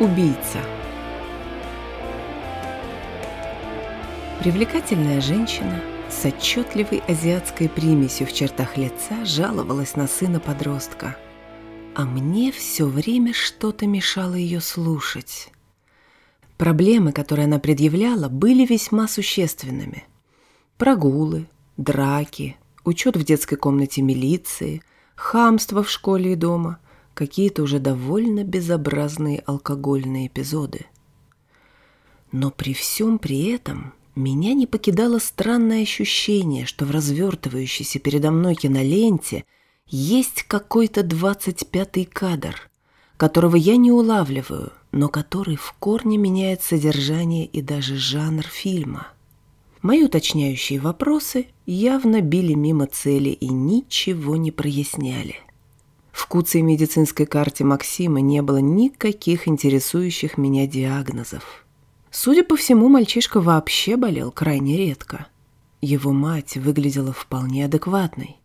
Убийца. Привлекательная женщина с отчетливой азиатской примесью в чертах лица жаловалась на сына подростка. А мне все время что-то мешало ее слушать. Проблемы, которые она предъявляла, были весьма существенными. Прогулы, драки, учет в детской комнате милиции, хамство в школе и дома, какие-то уже довольно безобразные алкогольные эпизоды. Но при всем при этом меня не покидало странное ощущение, что в развертывающейся передо мной киноленте есть какой-то двадцать пятый кадр, которого я не улавливаю, но который в корне меняет содержание и даже жанр фильма. Мои уточняющие вопросы явно били мимо цели и ничего не проясняли. В куце медицинской карте Максима не было никаких интересующих меня диагнозов. Судя по всему, мальчишка вообще болел крайне редко. Его мать выглядела вполне адекватной.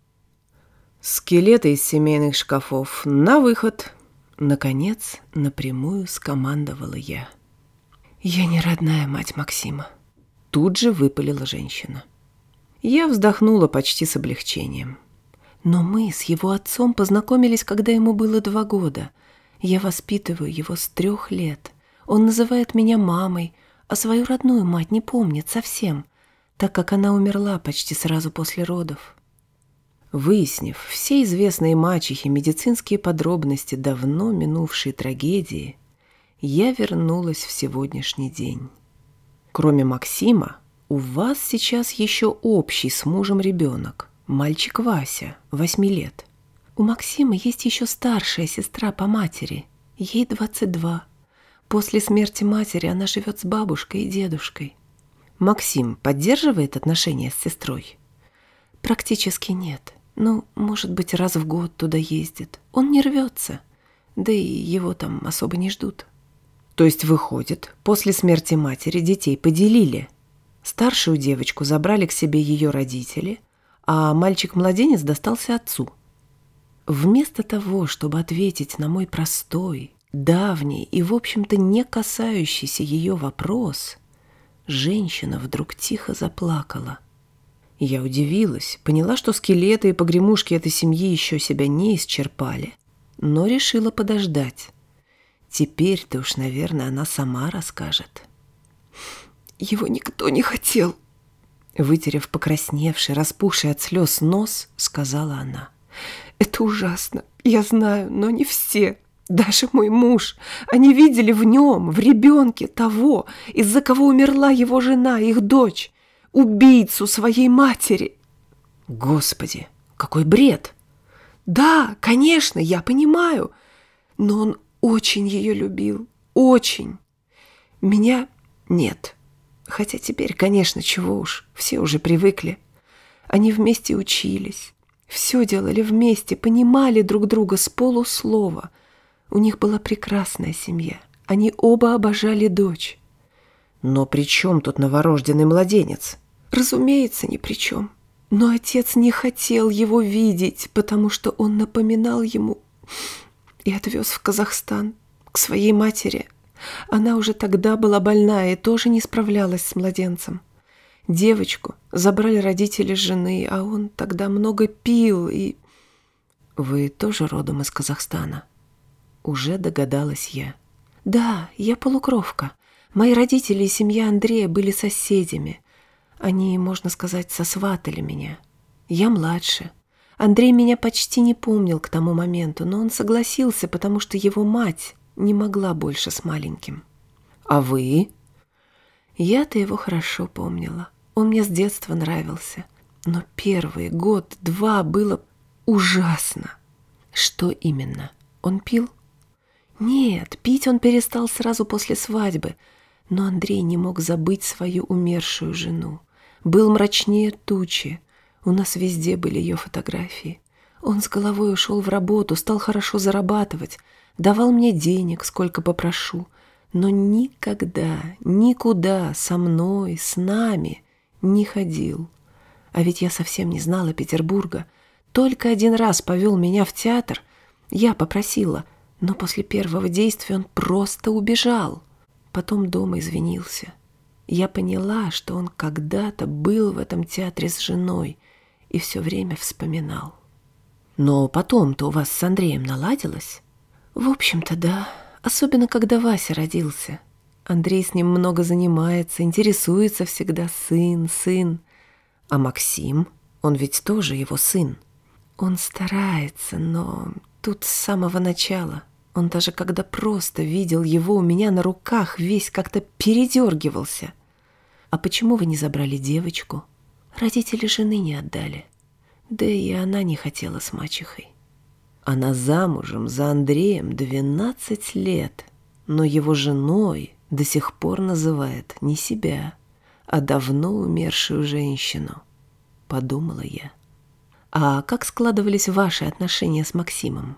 «Скелеты из семейных шкафов на выход!» Наконец, напрямую скомандовала я. «Я не родная мать Максима», — тут же выпалила женщина. Я вздохнула почти с облегчением. Но мы с его отцом познакомились, когда ему было два года. Я воспитываю его с трех лет. Он называет меня мамой, а свою родную мать не помнит совсем, так как она умерла почти сразу после родов. Выяснив все известные мачехи медицинские подробности давно минувшей трагедии, я вернулась в сегодняшний день. Кроме Максима, у вас сейчас еще общий с мужем ребенок – Мальчик Вася, восьми лет. У Максима есть еще старшая сестра по матери. Ей 22. После смерти матери она живет с бабушкой и дедушкой. Максим поддерживает отношения с сестрой? Практически нет. Ну, может быть, раз в год туда ездит. Он не рвется. Да и его там особо не ждут. То есть, выходит, после смерти матери детей поделили. Старшую девочку забрали к себе ее родители – а мальчик-младенец достался отцу. Вместо того, чтобы ответить на мой простой, давний и, в общем-то, не касающийся ее вопрос, женщина вдруг тихо заплакала. Я удивилась, поняла, что скелеты и погремушки этой семьи еще себя не исчерпали, но решила подождать. Теперь-то уж, наверное, она сама расскажет. «Его никто не хотел», Вытерев покрасневший, распухший от слез нос, сказала она. «Это ужасно, я знаю, но не все. Даже мой муж. Они видели в нем, в ребенке того, из-за кого умерла его жена, их дочь, убийцу своей матери». «Господи, какой бред!» «Да, конечно, я понимаю, но он очень ее любил, очень. Меня нет». Хотя теперь, конечно, чего уж, все уже привыкли. Они вместе учились, все делали вместе, понимали друг друга с полуслова. У них была прекрасная семья. Они оба обожали дочь. Но при чем тут новорожденный младенец? Разумеется, ни при чем. Но отец не хотел его видеть, потому что он напоминал ему и отвез в Казахстан к своей матери, она уже тогда была больна и тоже не справлялась с младенцем. Девочку забрали родители жены, а он тогда много пил и... Вы тоже родом из Казахстана? Уже догадалась я. Да, я полукровка. Мои родители и семья Андрея были соседями. Они, можно сказать, сосватали меня. Я младше. Андрей меня почти не помнил к тому моменту, но он согласился, потому что его мать не могла больше с маленьким. А вы? Я-то его хорошо помнила. Он мне с детства нравился. Но первый год-два было ужасно. Что именно? Он пил? Нет, пить он перестал сразу после свадьбы. Но Андрей не мог забыть свою умершую жену. Был мрачнее тучи. У нас везде были ее фотографии. Он с головой ушел в работу, стал хорошо зарабатывать, давал мне денег, сколько попрошу, но никогда, никуда со мной, с нами не ходил. А ведь я совсем не знала Петербурга. Только один раз повел меня в театр. Я попросила, но после первого действия он просто убежал. Потом дома извинился. Я поняла, что он когда-то был в этом театре с женой и все время вспоминал. Но потом-то у вас с Андреем наладилось? В общем-то, да. Особенно, когда Вася родился. Андрей с ним много занимается, интересуется всегда сын, сын. А Максим, он ведь тоже его сын. Он старается, но тут с самого начала. Он даже когда просто видел его у меня на руках, весь как-то передергивался. А почему вы не забрали девочку? Родители жены не отдали. Да и она не хотела с мачехой. Она замужем за Андреем 12 лет, но его женой до сих пор называет не себя, а давно умершую женщину, подумала я. А как складывались ваши отношения с Максимом?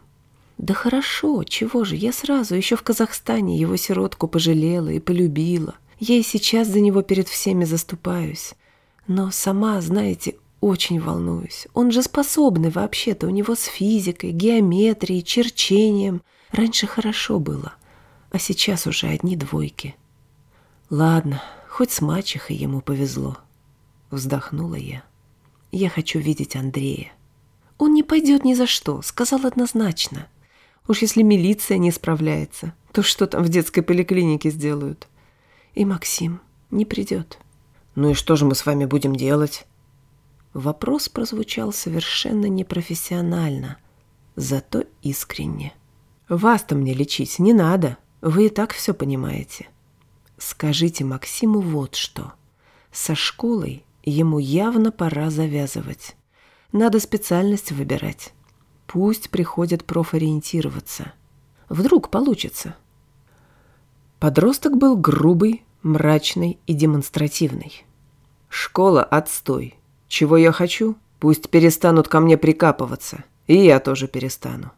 Да хорошо, чего же, я сразу еще в Казахстане его сиротку пожалела и полюбила. Я и сейчас за него перед всеми заступаюсь. Но сама, знаете, очень волнуюсь. Он же способный вообще-то, у него с физикой, геометрией, черчением. Раньше хорошо было, а сейчас уже одни двойки. Ладно, хоть с мачехой ему повезло. Вздохнула я. Я хочу видеть Андрея. Он не пойдет ни за что, сказал однозначно. Уж если милиция не справляется, то что там в детской поликлинике сделают? И Максим не придет. Ну и что же мы с вами будем делать? Вопрос прозвучал совершенно непрофессионально, зато искренне. «Вас-то мне лечить не надо, вы и так все понимаете. Скажите Максиму вот что. Со школой ему явно пора завязывать. Надо специальность выбирать. Пусть приходит профориентироваться. Вдруг получится». Подросток был грубый, мрачный и демонстративный. «Школа – отстой. Чего я хочу? Пусть перестанут ко мне прикапываться. И я тоже перестану.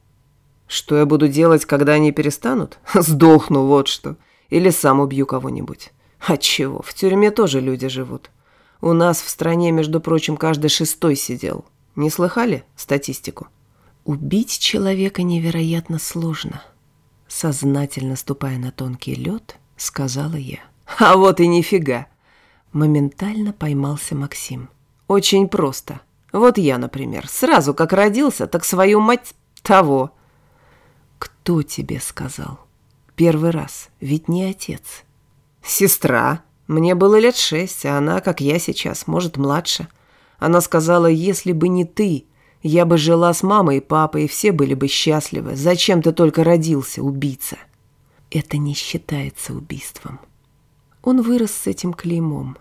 Что я буду делать, когда они перестанут? Сдохну, вот что. Или сам убью кого-нибудь. Отчего? В тюрьме тоже люди живут. У нас в стране, между прочим, каждый шестой сидел. Не слыхали статистику? Убить человека невероятно сложно. Сознательно ступая на тонкий лед, сказала я. А вот и нифига. Моментально поймался Максим. Очень просто. Вот я, например, сразу как родился, так свою мать того. Кто тебе сказал? Первый раз, ведь не отец. Сестра. Мне было лет шесть, а она, как я сейчас, может, младше. Она сказала, если бы не ты, я бы жила с мамой и папой, и все были бы счастливы. Зачем ты только родился, убийца? Это не считается убийством. Он вырос с этим клеймом.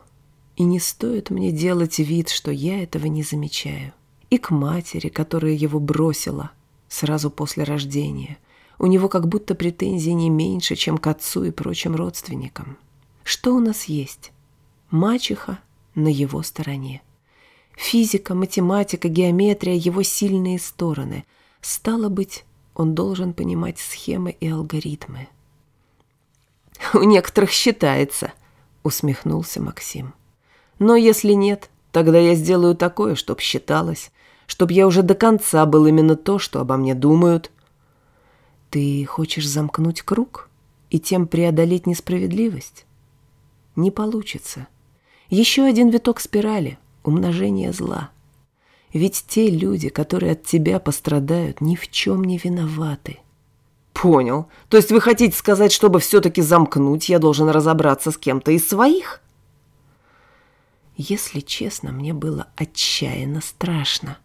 И не стоит мне делать вид, что я этого не замечаю. И к матери, которая его бросила сразу после рождения. У него как будто претензий не меньше, чем к отцу и прочим родственникам. Что у нас есть? Мачеха на его стороне. Физика, математика, геометрия – его сильные стороны. Стало быть, он должен понимать схемы и алгоритмы. «У некоторых считается», – усмехнулся Максим. Но если нет, тогда я сделаю такое, чтоб считалось, чтоб я уже до конца был именно то, что обо мне думают. Ты хочешь замкнуть круг и тем преодолеть несправедливость? Не получится. Еще один виток спирали – умножение зла. Ведь те люди, которые от тебя пострадают, ни в чем не виноваты. Понял. То есть вы хотите сказать, чтобы все-таки замкнуть, я должен разобраться с кем-то из своих? Если честно, мне было отчаянно страшно.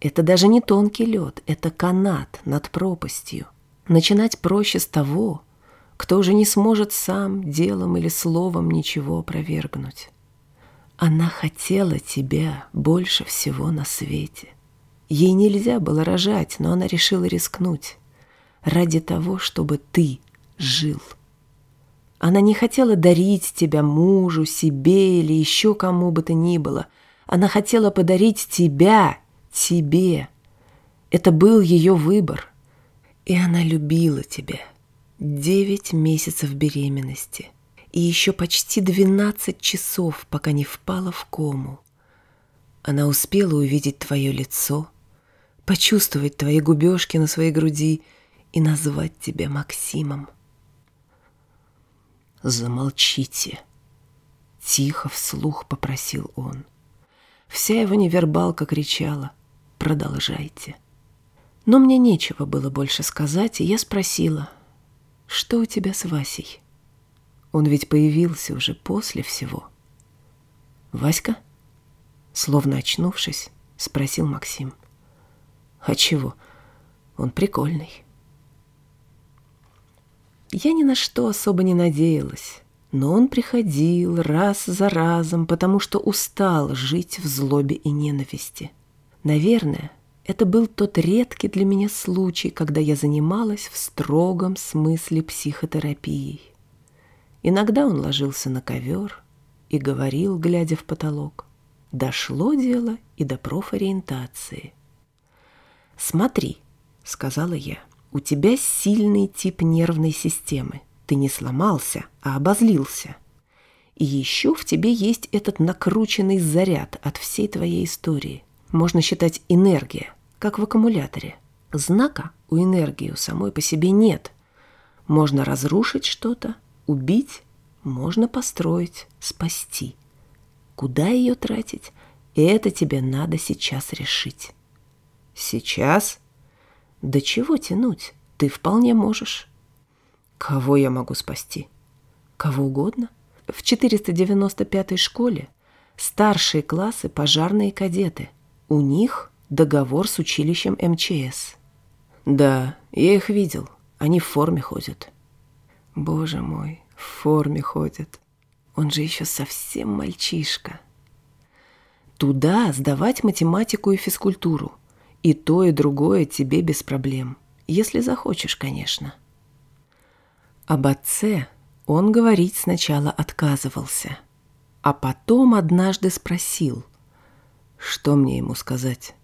Это даже не тонкий лед, это канат над пропастью. Начинать проще с того, кто уже не сможет сам делом или словом ничего опровергнуть. Она хотела тебя больше всего на свете. Ей нельзя было рожать, но она решила рискнуть ради того, чтобы ты жил. Она не хотела дарить тебя мужу, себе или еще кому бы то ни было. Она хотела подарить тебя, тебе. Это был ее выбор. И она любила тебя. Девять месяцев беременности. И еще почти двенадцать часов, пока не впала в кому. Она успела увидеть твое лицо, почувствовать твои губежки на своей груди и назвать тебя Максимом. Замолчите. Тихо вслух попросил он. Вся его невербалка кричала «Продолжайте». Но мне нечего было больше сказать, и я спросила, что у тебя с Васей? Он ведь появился уже после всего. Васька? Словно очнувшись, спросил Максим. А чего? Он прикольный. Я ни на что особо не надеялась, но он приходил раз за разом, потому что устал жить в злобе и ненависти. Наверное, это был тот редкий для меня случай, когда я занималась в строгом смысле психотерапией. Иногда он ложился на ковер и говорил, глядя в потолок. Дошло дело и до профориентации. «Смотри», — сказала я, — «у тебя сильный тип нервной системы. Ты не сломался, а обозлился. И еще в тебе есть этот накрученный заряд от всей твоей истории. Можно считать энергия, как в аккумуляторе. Знака у энергии у самой по себе нет. Можно разрушить что-то, убить, можно построить, спасти. Куда ее тратить, это тебе надо сейчас решить. Сейчас? Да чего тянуть? Ты вполне можешь. Кого я могу спасти? Кого угодно. В 495-й школе старшие классы пожарные кадеты. У них договор с училищем МЧС. Да, я их видел. Они в форме ходят. Боже мой, в форме ходят. Он же еще совсем мальчишка. Туда сдавать математику и физкультуру. И то, и другое тебе без проблем. Если захочешь, конечно. Об отце он говорить сначала отказывался, а потом однажды спросил, что мне ему сказать.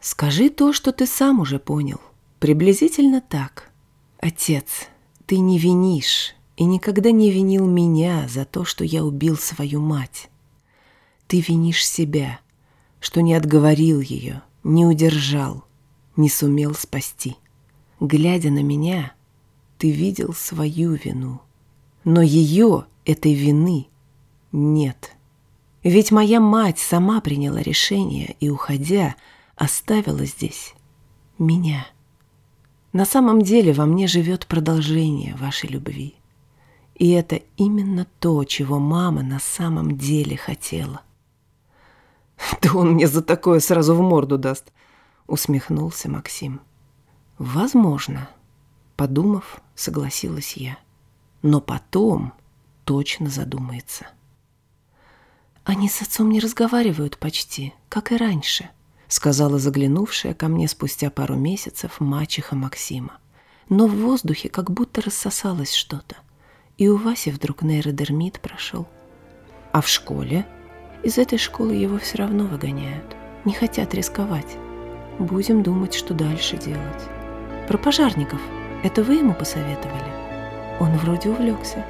«Скажи то, что ты сам уже понял. Приблизительно так. Отец, ты не винишь и никогда не винил меня за то, что я убил свою мать. Ты винишь себя, что не отговорил ее, не удержал, не сумел спасти. Глядя на меня, ты видел свою вину. Но ее, этой вины, нет. Ведь моя мать сама приняла решение и, уходя, оставила здесь меня. На самом деле во мне живет продолжение вашей любви. И это именно то, чего мама на самом деле хотела. «Да он мне за такое сразу в морду даст», — усмехнулся Максим. «Возможно», Подумав, согласилась я. Но потом точно задумается. «Они с отцом не разговаривают почти, как и раньше», сказала заглянувшая ко мне спустя пару месяцев мачеха Максима. Но в воздухе как будто рассосалось что-то. И у Васи вдруг нейродермит прошел. А в школе? Из этой школы его все равно выгоняют. Не хотят рисковать. Будем думать, что дальше делать. Про пожарников – это вы ему посоветовали? Он вроде увлекся.